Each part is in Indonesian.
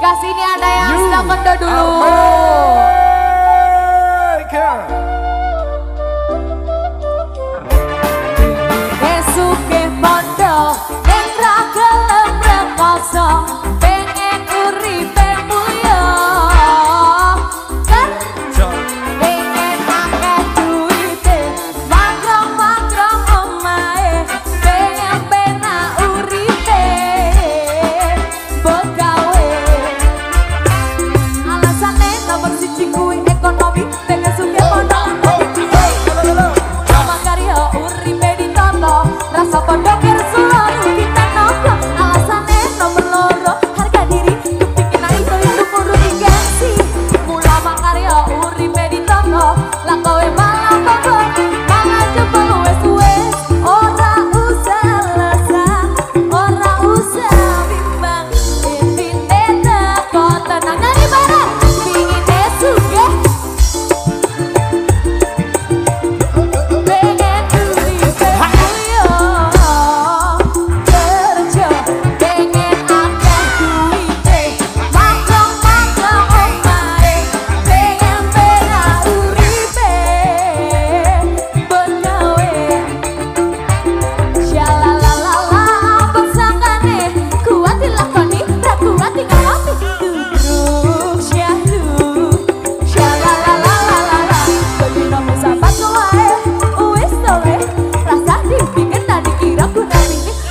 Dikasih ini ada yang sedang kendo dulu. là câu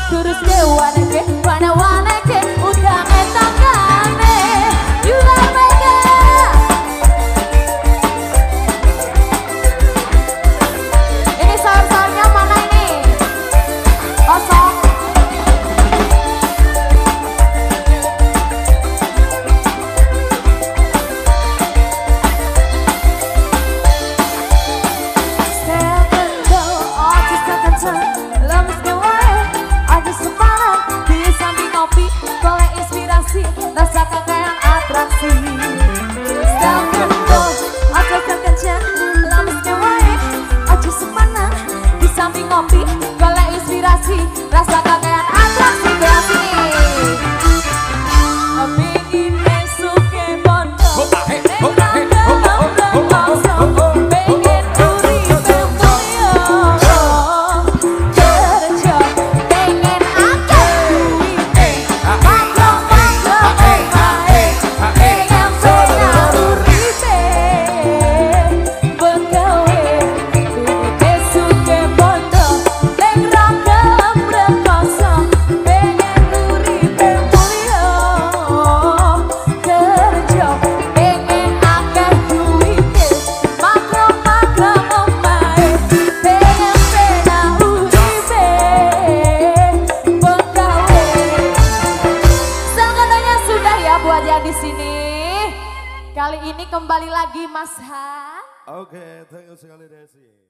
Kurus ke wanake, wana wana Kali ini kembali lagi Mas Ha. Oke, okay, thank you sekali Desi.